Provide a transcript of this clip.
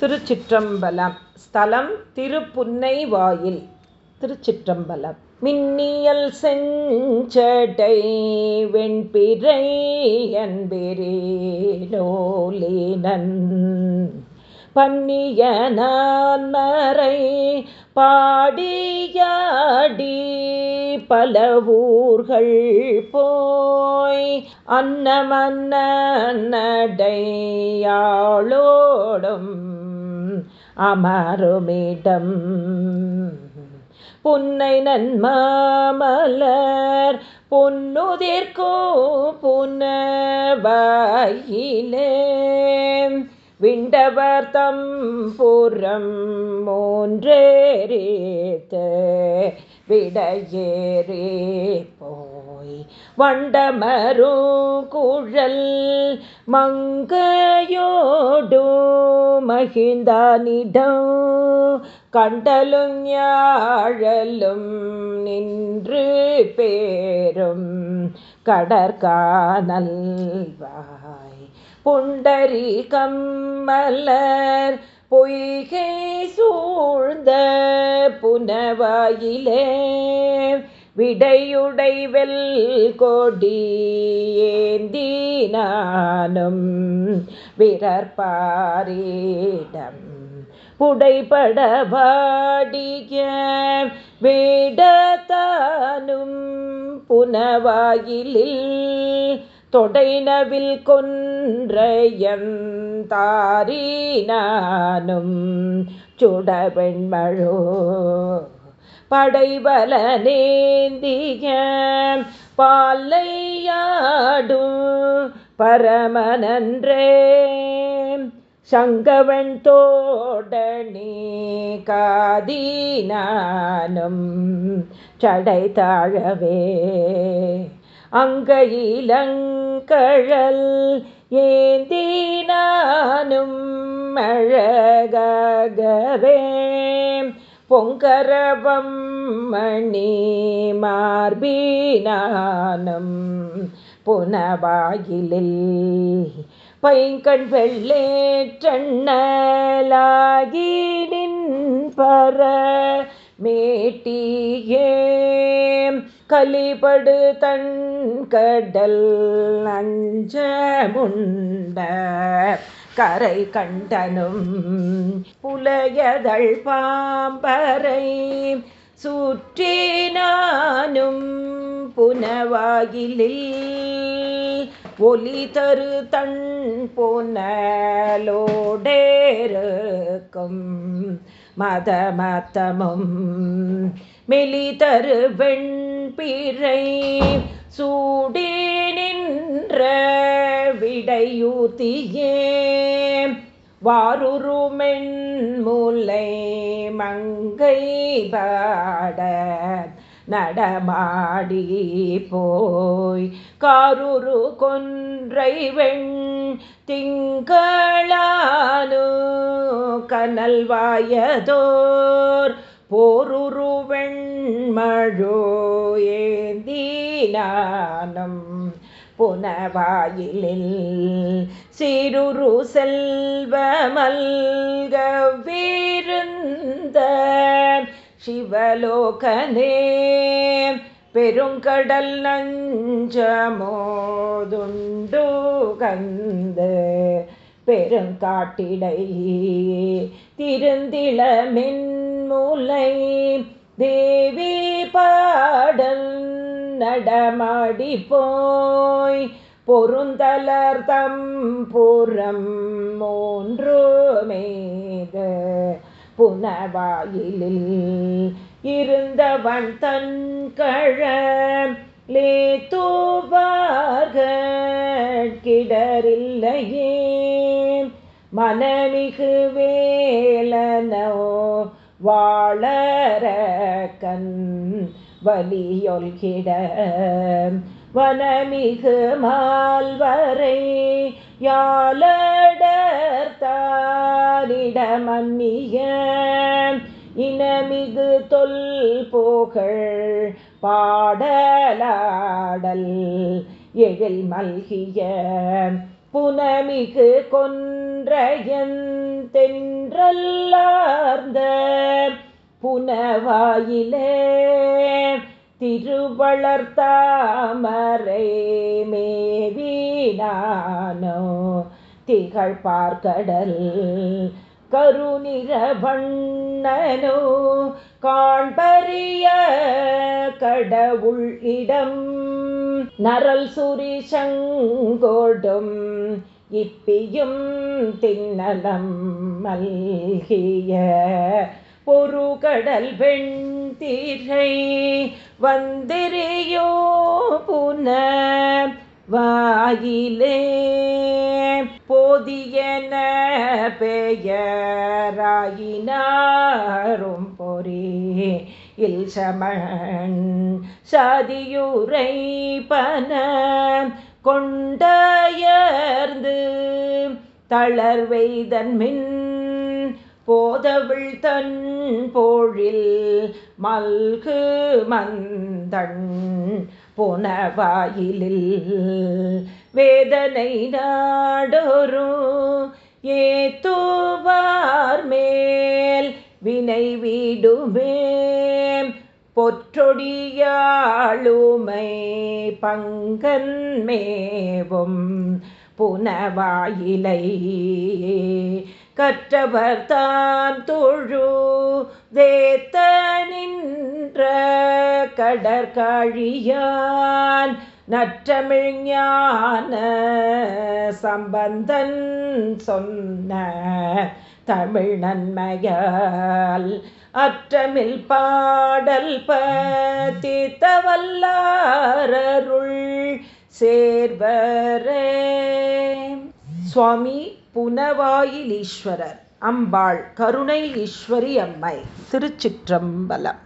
திருச்சிற்றம்பலம். ஸ்தலம் திருப்புன்னை வாயில் திருச்சிற்றம்பலம். மின்னியல் செஞ்சடை வெண்பிரை அன்பெரேலோலினன் பன்னிய நான் மறை பாடியாடி பல ஊர்கள் போய் அன்னமன்ன நடையாளோடும் அமருமிடம். புன்னை நன்மாமலர் பொன்னுதிர்கோ புனவாயிலே விண்டவர் தம் புறம் மூன்றேரேத்த விடையேறே போ வண்டமரு குழல் மங்கையோடு மகிழ்ந்தானிடம். கண்டலும் யாழலும் நின்று பேரும் கடற்கானல்வாய் புண்டரி கம்மலர் பொய்கை சூழ்ந்த புனவாயிலே விடையுடை வெல் கொடி ஏந்தி நானும் விரற்பாரிடம் புடைபடபாடிய வேடத்தானும் புனவாயிலில் தொடைனவில் கொன்றையன் தாரினானும் சுடவெண்மழோ படைபல நேந்திய பாலையாடும் பரமனன்றே. சங்கவன் தோடனே காதீனானும் சடை தாழவே. அங்கையிலங்கழல் ஏந்தினானும் அழகவே பொங்கரவம் மணி மார்பீனானம் புனவாயிலில் பைங்கண் வெள்ளேற்றண்ணலாகி நின்பர மேட்டியே கலிபடு தன் கடல் அஞ்சமுண்ட கரை கண்டனும் புலையதழ் பாம்பரை சுற்றி நானும் புனவாயிலில் ஒலி தரு தன் பொன்னலோடேருக்கும் மத மத்தமும் மெலி பிறை சூடே நின்ற விடையூத்தியே. வாருருமென் முல்லை மங்கை பாட நடமாடி போய். காரூரு கொன்றை வெண் திங்களானு கனல் வாயதோர் போருரு வெண்மழோ புனவாயிலில் சிறுரு செல்வமல்க வீருந்த சிவலோகனே பெருங்கடல் நஞ்சமோதுண்டு கந்து பெருங்காட்டிடை திருந்திளமின் மென்முலை தேவி பாடல் நடமாடி போய் பொருந்தலர் தம் புறம் மூன்று மேத புனவாயிலில் இருந்தவன் தன் கழலே தூவார்கிடரில்லையே மனமிகு வேலனோ வாழற கண் வலியொல்கிட வனமிகு மால்வரை யாழடர்த்தானிடமன்னிய இனமிகு தொல் புகழ் பாடலாடல் எழில் மல்கிய புனமிகு கொன்றையன் தென்றல்லார்ந்த புனவாயிலே திருவளர்த்தாமரை மேவினானோ திகழ் பார்க்கடல் கருநிற வண்ணனோ காண்பரிய கடவுள் இடம் நரல் சுரி சங்கோடும் இப்பியும் தின்னலம் மல்கிய. பொரு கடல் வெண்திரை வந்திரையோ புன வாயிலே. போதியன பெயராயினாரும் பொறி இல் சமன் சாதியுரை பன கொண்டயர்ந்து தளர்வைதன்மின் போதவிழ் தன் போழில் மல்கு மந்தன் புனவாயிலில் வேதனை நாடொரு ஏத்துவார் மேல் வினை வீடுமே. பொற்றொடியாளுமை பங்கன்மேவும் புனவாயிலை. கற்றவர் தான் தொழு தேத்த நின்ற கடற்காழியான். நற்றமிழ் ஞான சம்பந்தன் சொன்ன தமிழ் நன்மையால் அற்றமில் பாடல் பதித்தவல்லாரருள் சேர்வரே. சுவாமி புனவாயிலீஸ்வரர் அம்பாள் கருணை ஈஸ்வரி அம்மை திருச்சிற்றம்பலம்.